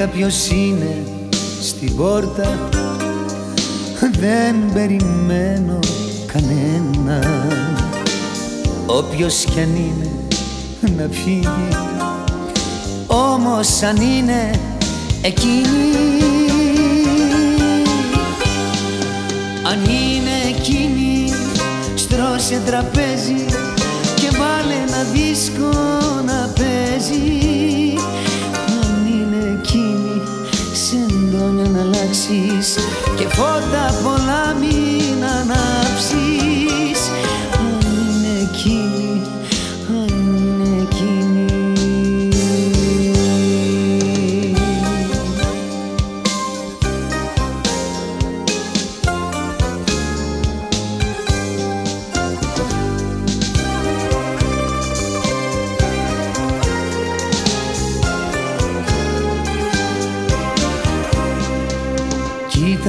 Κοίτα ποιος είναι στην πόρτα. Δεν περιμένω κανένα. Όποιος κι αν είναι να φύγει. Όμως αν είναι εκείνη. Αν είναι εκείνη στρώσε τραπέζι Και βάλε ένα δίσκο να παίζει Και φώτα πολλά μην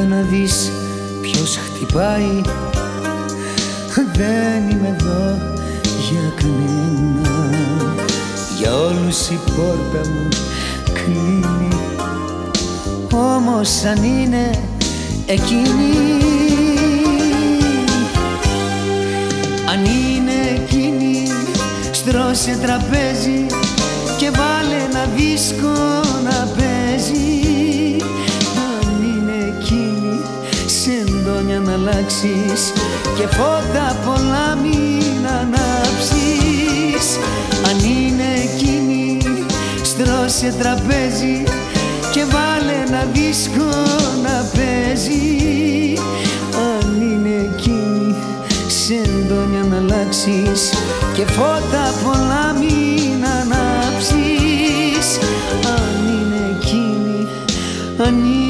Κοίτα να δεις ποιος χτυπάει. Δεν είμαι εδώ για κανένα. Για όλους η πόρτα μου κλείνει. Όμως αν είναι εκείνη. Αν είναι εκείνη στρώσε τραπέζι Και βάλε ένα δίσκο αλλάξεις Και φώτα πολλά μην ανάψεις. Αν είναι εκείνη στρώσε τραπέζι Και βάλε ένα δίσκο να παίζει. Αν είναι εκείνη σε εντόνια να αλλάξεις Και φώτα πολλά μην ανάψεις. Αν είναι εκείνη, αν είναι